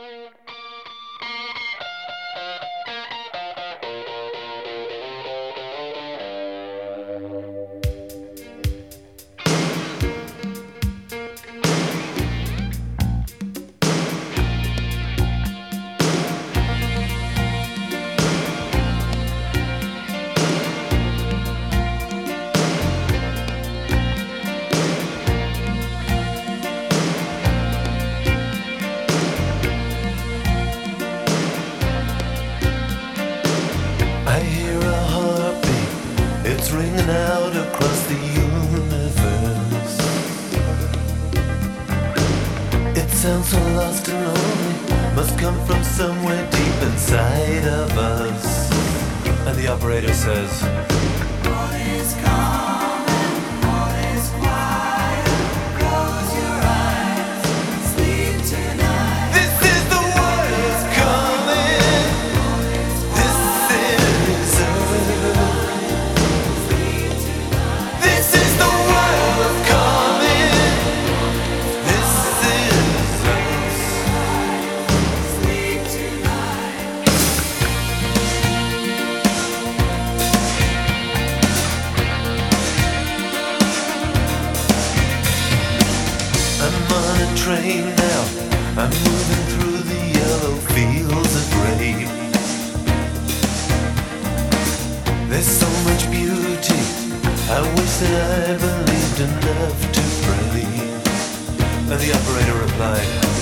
I ringing out across the universe. It sounds so lost and lonely, must come from somewhere deep inside of us. And the operator says, This train now. I'm moving through the yellow fields of grain. There's so much beauty. I wish that I believed enough to pray. And the operator replied,